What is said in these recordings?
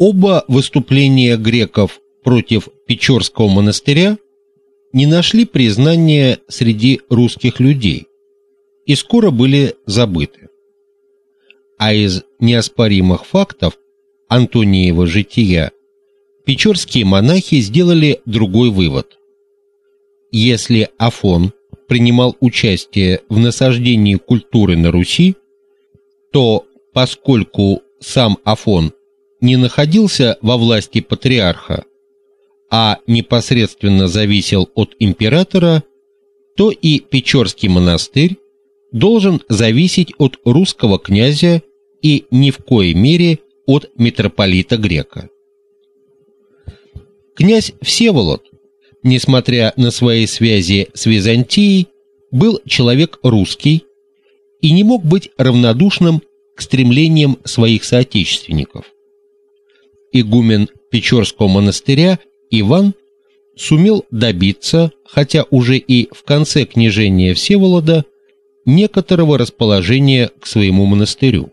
Оба выступления греков против Печорского монастыря не нашли признания среди русских людей и скоро были забыты. А из неоспоримых фактов Антониева жития печорские монахи сделали другой вывод. Если Афон принимал участие в насаждении культуры на Руси, то поскольку сам Афон не находился во власти патриарха, а непосредственно зависел от императора, то и Печорский монастырь должен зависеть от русского князя и ни в коей мере от митрополита Грека. Князь Всеволод, несмотря на свои связи с Византией, был человек русский и не мог быть равнодушным к стремлениям своих соотечественников. Игумен Печорского монастыря Иван сумел добиться, хотя уже и в конце княжения Всеволода, некоторого расположения к своему монастырю.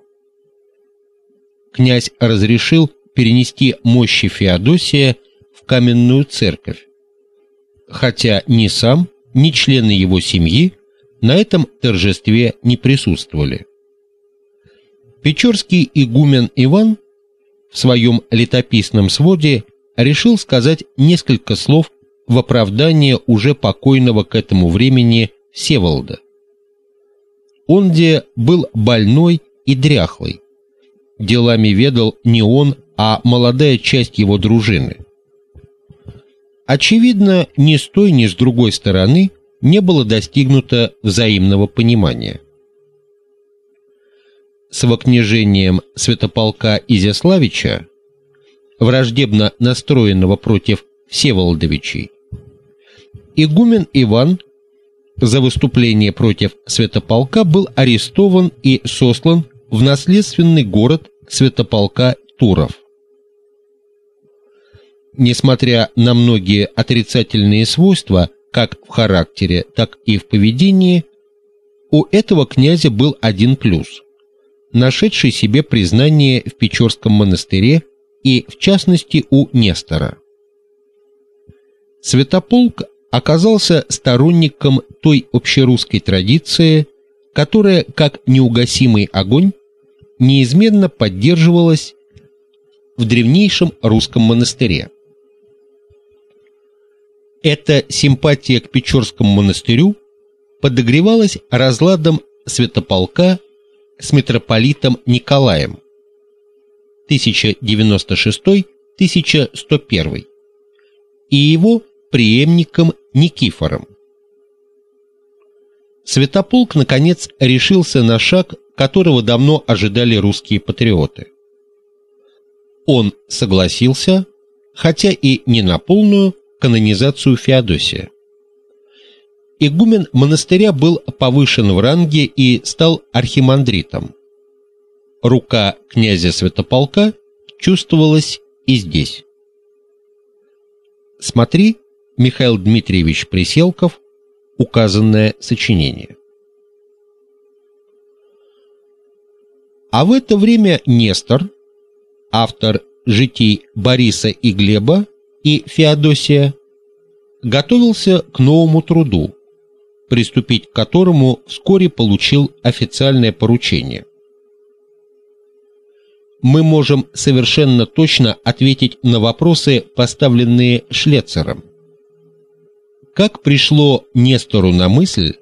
Князь разрешил перенести мощи Феодосия в каменную церковь, хотя ни сам, ни члены его семьи на этом торжестве не присутствовали. Печорский игумен Иван в своем летописном своде решил сказать несколько слов в оправдание уже покойного к этому времени Всеволода. Он где был больной и дряхлый. Делами ведал не он, а молодая часть его дружины. Очевидно, ни с той, ни с другой стороны не было достигнуто взаимного понимания. С вокнижением святополка Изяславича враждебно настроенного против Всеволодовичей. Игумен Иван за выступление против святополка был арестован и сослан в наследственный город святополка Туров. Несмотря на многие отрицательные свойства, как в характере, так и в поведении, у этого князя был один плюс, нашедший себе признание в Печорском монастыре и, в частности, у Нестора. Святополк оказался сторонником той общерусской традиции, которая, как неугасимый огонь, неизменно поддерживалась в древнейшем русском монастыре. Эта симпатия к Печорскому монастырю подогревалась разладом святополка с митрополитом Николаем, 1096-1101 и его преемником Никифором. Святополк наконец решился на шаг, которого давно ожидали русские патриоты. Он согласился, хотя и не на полную канонизацию Феодосия. Игумен монастыря был повышен в ранге и стал архимандритом рука князя Святополка чувствовалась и здесь. Смотри, Михаил Дмитриевич Приселков, указанное сочинение. А в это время Нестор, автор житий Бориса и Глеба и Феодосия, готовился к новому труду, приступить к которому вскоре получил официальное поручение – мы можем совершенно точно ответить на вопросы, поставленные Шлецером. Как пришло Нестору на мысль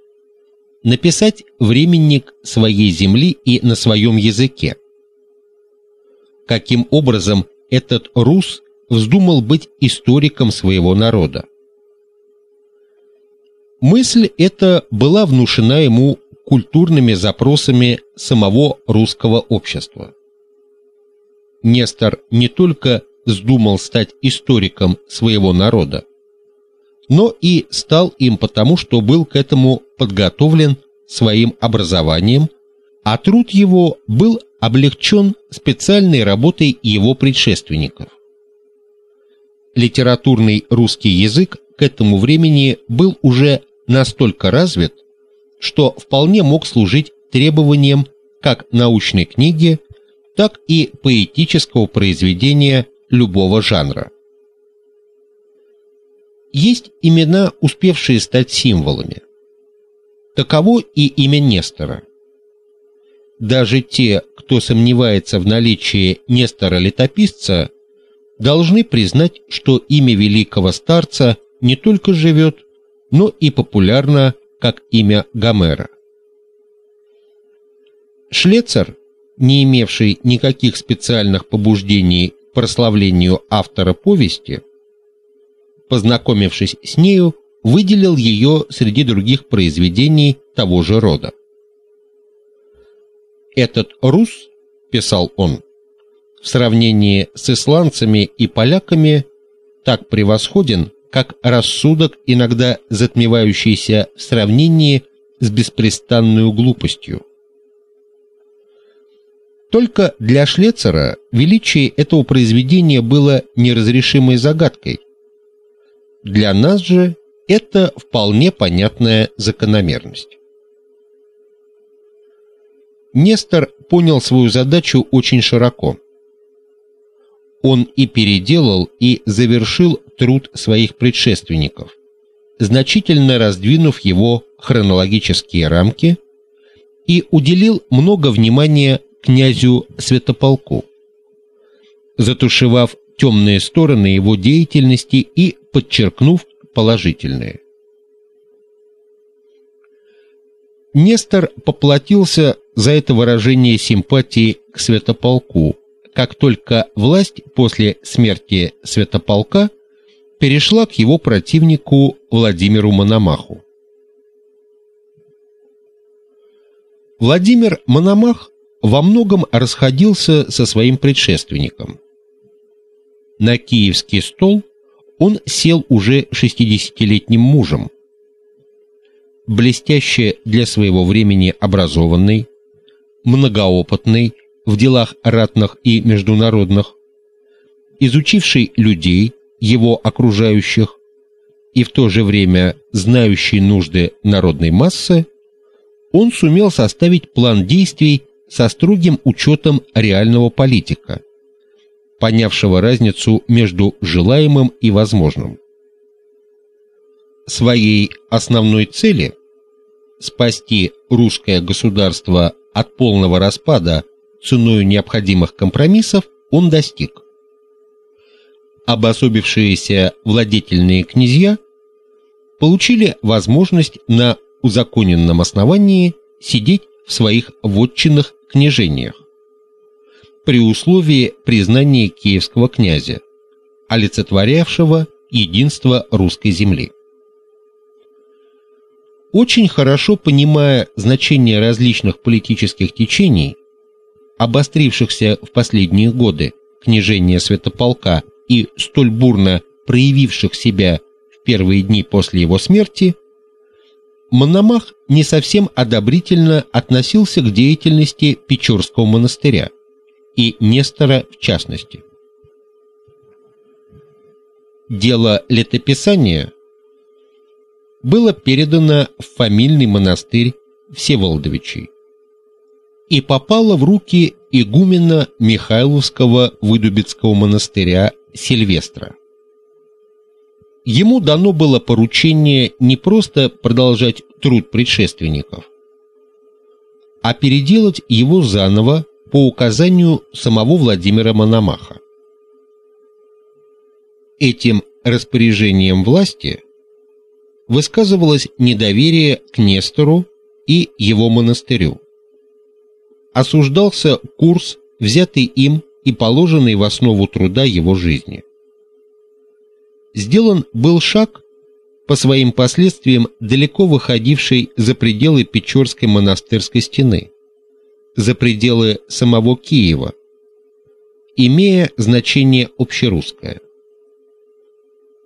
написать временник своей земли и на своем языке? Каким образом этот рус вздумал быть историком своего народа? Мысль эта была внушена ему культурными запросами самого русского общества. Нестор не только вздумал стать историком своего народа, но и стал им потому, что был к этому подготовлен своим образованием, а труд его был облегчен специальной работой его предшественников. Литературный русский язык к этому времени был уже настолько развит, что вполне мог служить требованием как научной книги, так и поэтического произведения любого жанра. Есть имена, успевшие стать символами. Таково и имя Нестора. Даже те, кто сомневается в наличии Нестора-летописца, должны признать, что имя великого старца не только живет, но и популярно как имя Гомера. Шлецер, не имевший никаких специальных побуждений к прославлению автора повести, познакомившись с нею, выделил ее среди других произведений того же рода. Этот рус, писал он, в сравнении с исландцами и поляками так превосходен, как рассудок, иногда затмевающийся в сравнении с беспрестанной глупостью. Только для Шлецера величие этого произведения было неразрешимой загадкой. Для нас же это вполне понятная закономерность. Нестор понял свою задачу очень широко. Он и переделал, и завершил труд своих предшественников, значительно раздвинув его хронологические рамки и уделил много внимания князю Святополку, затушевав темные стороны его деятельности и подчеркнув положительные. Нестор поплатился за это выражение симпатии к Святополку, как только власть после смерти Святополка перешла к его противнику Владимиру Мономаху. Владимир Мономах во многом расходился со своим предшественником. На киевский стол он сел уже шестидесятилетним мужем, блестяще для своего времени образованный, многоопытный в делах ратных и международных, изучивший людей, его окружающих, и в то же время знающий нужды народной массы, он сумел составить план действий со строгим учетом реального политика, понявшего разницу между желаемым и возможным. Своей основной цели спасти русское государство от полного распада ценой необходимых компромиссов он достиг. Обособившиеся владетельные князья получили возможность на узаконенном основании сидеть в своих вотчинных княжениях при условии признания киевского князя, олицетворявшего единство русской земли. Очень хорошо понимая значение различных политических течений, обострившихся в последние годы княжения Святополка и столь бурно проявивших себя в первые дни после его смерти, Мономах не совсем одобрительно относился к деятельности Печорского монастыря и Нестора в частности. Дело летописания было передано в фамильный монастырь Всеволодовичей и попало в руки игумена Михайловского Выдубицкого монастыря Сильвестра. Ему дано было поручение не просто продолжать труд предшественников, а переделать его заново по указанию самого Владимира Мономаха. Этим распоряжением власти высказывалось недоверие к Нестору и его монастырю. Осуждался курс, взятый им и положенный в основу труда его жизни. Сделан был шаг по своим последствиям далеко выходивший за пределы Печорской монастырской стены, за пределы самого Киева, имея значение общерусское.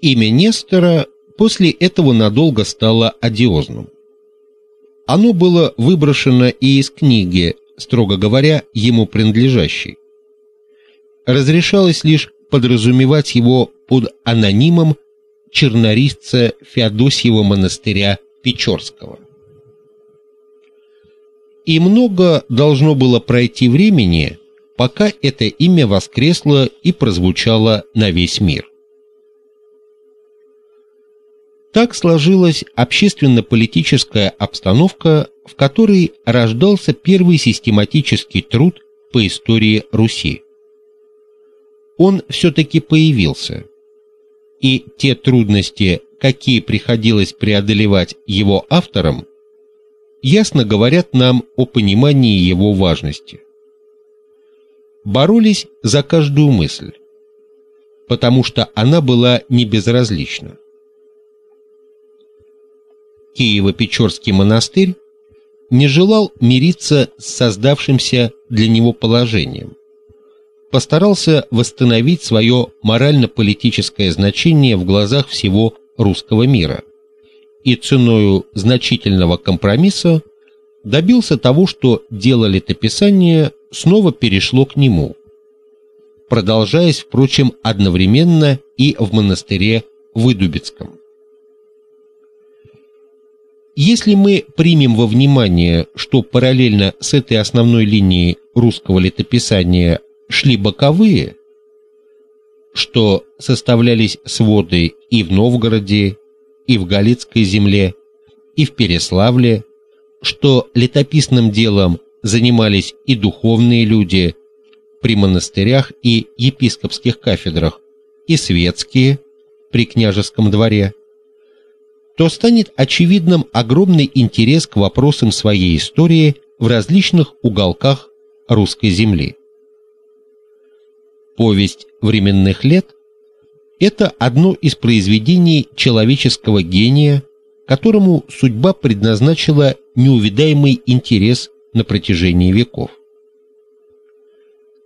Имя Нестора после этого надолго стало одиозным. Оно было выброшено и из книги, строго говоря, ему принадлежащей. Разрешалось лишь подразумевать его под анонимом чернорисца Феодосиева монастыря Печорского. И много должно было пройти времени, пока это имя воскресло и прозвучало на весь мир. Так сложилась общественно-политическая обстановка, в которой рождался первый систематический труд по истории Руси. Он все таки появился. И те трудности, какие приходилось преодолевать его авторам, ясно говорят нам о понимании его важности. Боролись за каждую мысль, потому что она была не безразлична. Киево-Печорский монастырь не желал мириться с создавшимся для него положением. Постарался восстановить свое морально-политическое значение в глазах всего русского мира и ценою значительного компромисса добился того, что дело летописания снова перешло к нему, продолжаясь, впрочем, одновременно и в монастыре Выдубицком. Если мы примем во внимание, что параллельно с этой основной линией русского летописания шли боковые, что составлялись своды и в Новгороде, и в Галицкой земле, и в Переславле, что летописным делом занимались и духовные люди при монастырях и епископских кафедрах, и светские при княжеском дворе, то станет очевидным огромный интерес к вопросам своей истории в различных уголках русской земли. Повесть временных лет это одно из произведений человеческого гения, которому судьба предназначила неувидаемый интерес на протяжении веков.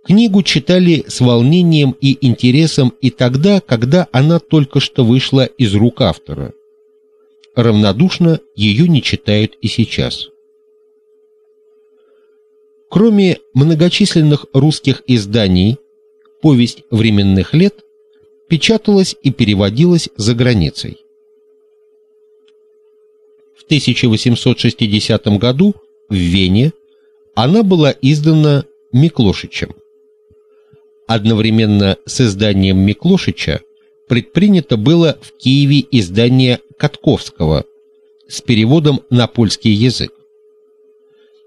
Книгу читали с волнением и интересом и тогда, когда она только что вышла из рук автора равнодушно ее не читают и сейчас. Кроме многочисленных русских изданий, повесть временных лет печаталась и переводилась за границей. В 1860 году в Вене она была издана Миклошичем. Одновременно с изданием Миклошича предпринято было в Киеве издание Катковского с переводом на польский язык.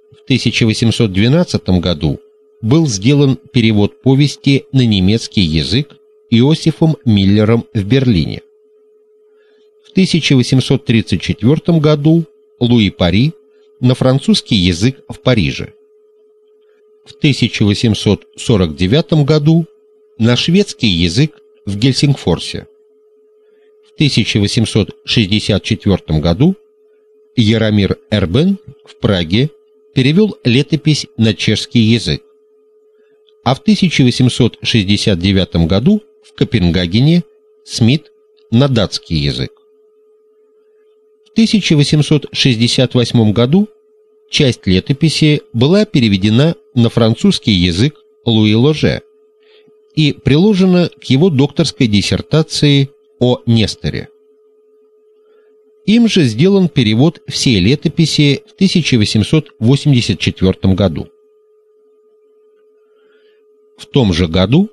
В 1812 году был сделан перевод повести на немецкий язык Иосифом Миллером в Берлине. В 1834 году Луи Пари на французский язык в Париже. В 1849 году на шведский язык в Гельсингфорсе. 1864 году Яромир Эрбен в Праге перевел летопись на чешский язык. А в 1869 году в Копенгагене Смит на датский язык. В 1868 году часть летописи была переведена на французский язык Луи Ложе и приложена к его докторской диссертации о Несторе. Им же сделан перевод всей летописи в 1884 году. Том же году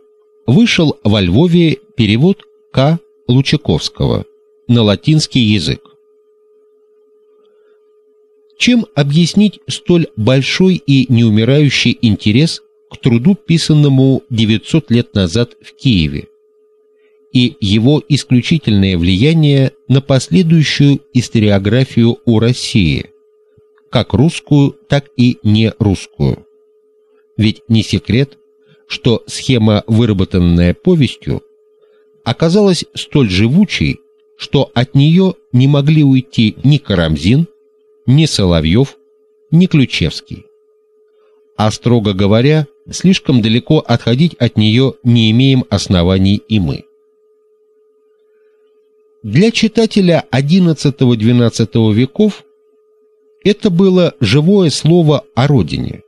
вышел во Львове перевод К. Лучаковского на латинский язык. Чем объяснить столь большой и неумирающий интерес к труду, писанному 900 лет назад в Киеве? и его исключительное влияние на последующую историографию о России, как русскую, так и не русскую. Ведь не секрет, что схема, выработанная повестью, оказалась столь живучей, что от нее не могли уйти ни Карамзин, ни Соловьев, ни Ключевский. А строго говоря, слишком далеко отходить от нее не имеем оснований и мы. Для читателя XI-XII веков это было живое слово о родине,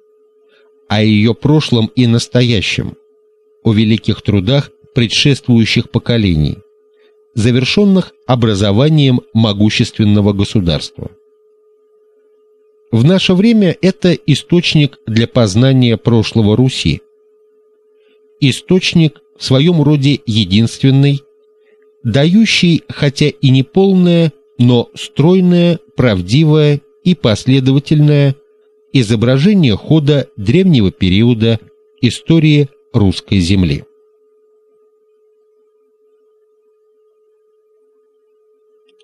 о ее прошлом и настоящем, о великих трудах предшествующих поколений, завершенных образованием могущественного государства. В наше время это источник для познания прошлого Руси, источник в своем роде единственный, дающий хотя и не полное, но стройное, правдивое и последовательное изображение хода древнего периода истории русской земли.